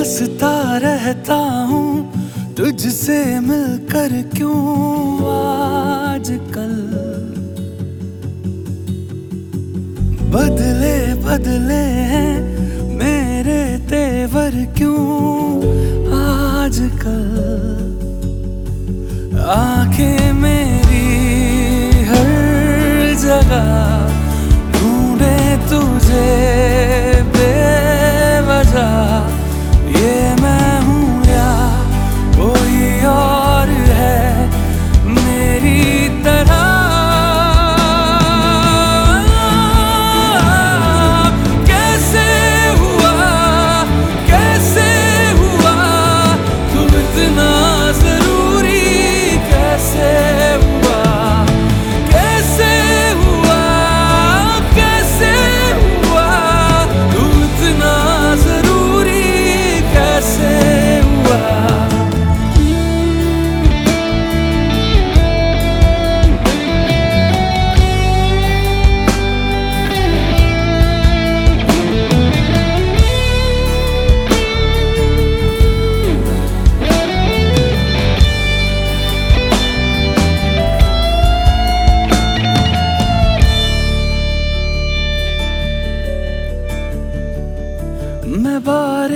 हंसता रहता हूँ, तुझसे मिलकर क्यों आजकल? बदले बदले हैं मेरे तेवर क्यों आजकल? आँखें मेरी हर जगह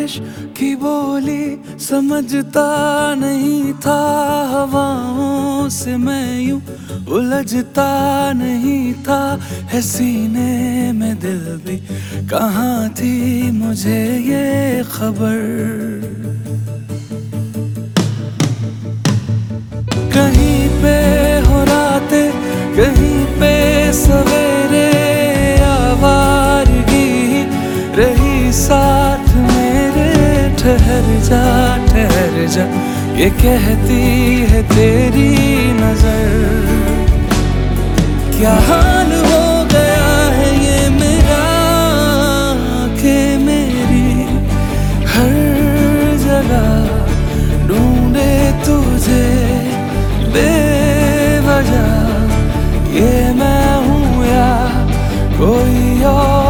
बारिश की बोली समझता नहीं था हवाओं से मैं यूँ उलझता नहीं था। है सीने में दिल भी कहाँ थी मुझे ये खबर? कहीं सा ठहर जा, ये कहती है तेरी नज़र। क्या हाल हो गया है ये मेरा के मेरी? हर जगह ढूंढे तुझे बेवजह। ये मैं हूँ या कोई और?